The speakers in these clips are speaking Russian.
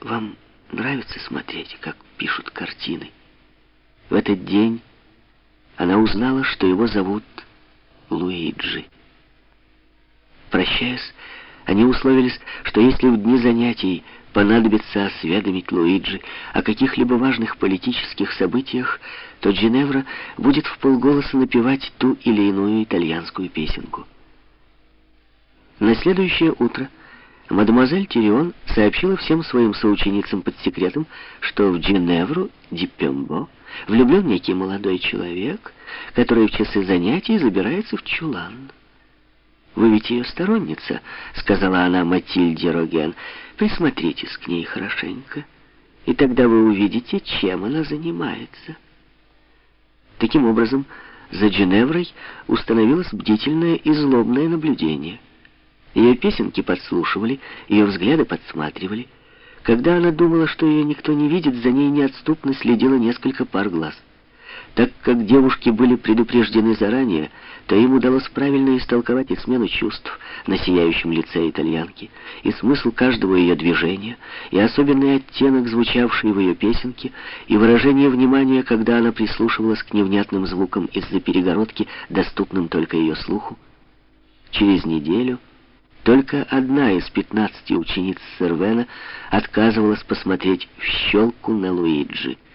Вам нравится смотреть, как пишут картины? В этот день она узнала, что его зовут Луиджи. Прощаясь, они условились, что если в дни занятий понадобится осведомить Луиджи о каких-либо важных политических событиях, то Джиневра будет в полголоса напевать ту или иную итальянскую песенку. На следующее утро мадемуазель Тирион сообщила всем своим соученицам под секретом, что в Джиневру Дипембо влюблен некий молодой человек, который в часы занятий забирается в чулан. «Вы ведь ее сторонница», — сказала она Матильде Роген. «Присмотритесь к ней хорошенько, и тогда вы увидите, чем она занимается». Таким образом, за Джиневрой установилось бдительное и злобное наблюдение. Ее песенки подслушивали, ее взгляды подсматривали. Когда она думала, что ее никто не видит, за ней неотступно следило несколько пар глаз. Так как девушки были предупреждены заранее, то им удалось правильно истолковать и смену чувств на сияющем лице итальянки, и смысл каждого ее движения, и особенный оттенок, звучавший в ее песенке, и выражение внимания, когда она прислушивалась к невнятным звукам из-за перегородки, доступным только ее слуху. Через неделю только одна из пятнадцати учениц Сервена отказывалась посмотреть в щелку на Луиджи —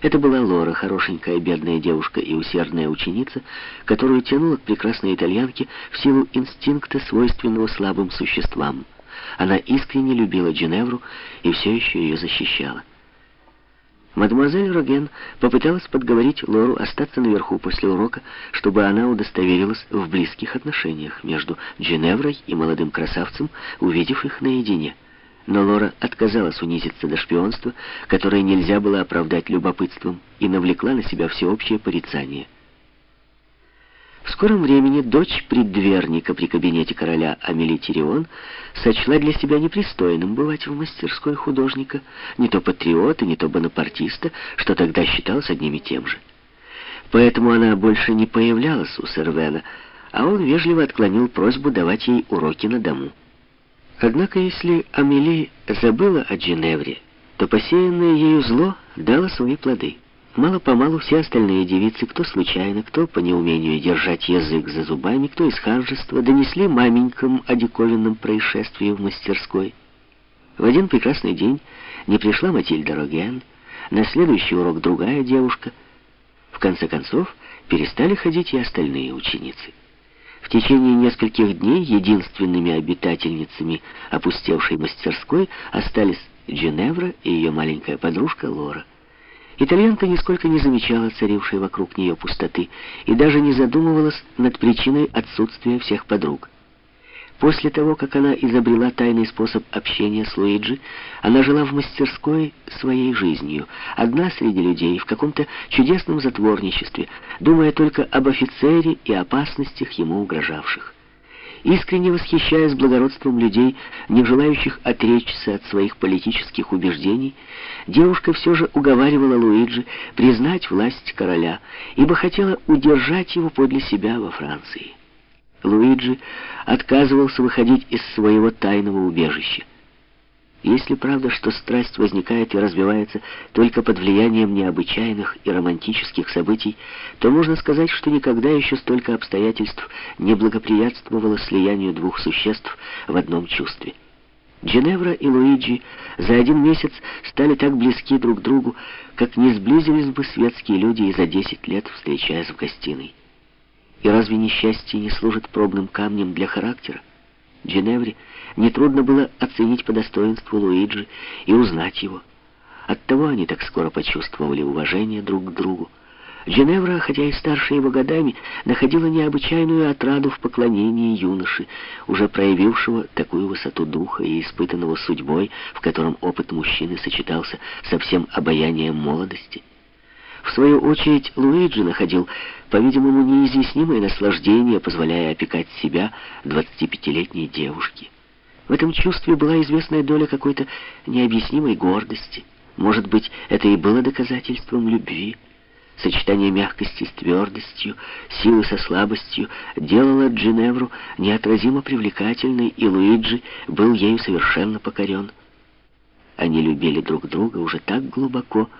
это была Лора, хорошенькая бедная девушка и усердная ученица, которую тянула к прекрасной итальянке в силу инстинкта, свойственного слабым существам. Она искренне любила Джиневру и все еще ее защищала. Мадемуазель Роген попыталась подговорить Лору остаться наверху после урока, чтобы она удостоверилась в близких отношениях между Джиневрой и молодым красавцем, увидев их наедине. Но Лора отказалась унизиться до шпионства, которое нельзя было оправдать любопытством, и навлекла на себя всеобщее порицание. В скором времени дочь преддверника при кабинете короля Амели Тирион сочла для себя непристойным бывать в мастерской художника, не то патриота, не то бонапартиста, что тогда считалось одним и тем же. Поэтому она больше не появлялась у Сервена, а он вежливо отклонил просьбу давать ей уроки на дому. Однако, если Амели забыла о Джиневре, то посеянное ею зло дало свои плоды. Мало-помалу все остальные девицы, кто случайно, кто по неумению держать язык за зубами, кто из ханжества, донесли маменькам о диковинном происшествии в мастерской. В один прекрасный день не пришла Матильда Роген, на следующий урок другая девушка. В конце концов, перестали ходить и остальные ученицы. В течение нескольких дней единственными обитательницами опустевшей мастерской остались Дженевра и ее маленькая подружка Лора. Итальянка нисколько не замечала царившей вокруг нее пустоты и даже не задумывалась над причиной отсутствия всех подруг. После того, как она изобрела тайный способ общения с Луиджи, она жила в мастерской своей жизнью, одна среди людей, в каком-то чудесном затворничестве, думая только об офицере и опасностях ему угрожавших. Искренне восхищаясь благородством людей, не желающих отречься от своих политических убеждений, девушка все же уговаривала Луиджи признать власть короля, ибо хотела удержать его подле себя во Франции. Луиджи отказывался выходить из своего тайного убежища. Если правда, что страсть возникает и развивается только под влиянием необычайных и романтических событий, то можно сказать, что никогда еще столько обстоятельств не благоприятствовало слиянию двух существ в одном чувстве. Дженевра и Луиджи за один месяц стали так близки друг к другу, как не сблизились бы светские люди и за десять лет, встречаясь в гостиной. И разве несчастье не служит пробным камнем для характера? Джиневре нетрудно было оценить по достоинству Луиджи и узнать его. Оттого они так скоро почувствовали уважение друг к другу. Джиневра, хотя и старше его годами, находила необычайную отраду в поклонении юноши, уже проявившего такую высоту духа и испытанного судьбой, в котором опыт мужчины сочетался со всем обаянием молодости. В свою очередь, Луиджи находил, по-видимому, неизъяснимое наслаждение, позволяя опекать себя 25-летней девушке. В этом чувстве была известная доля какой-то необъяснимой гордости. Может быть, это и было доказательством любви. Сочетание мягкости с твердостью, силы со слабостью делало Джиневру неотразимо привлекательной, и Луиджи был ею совершенно покорен. Они любили друг друга уже так глубоко,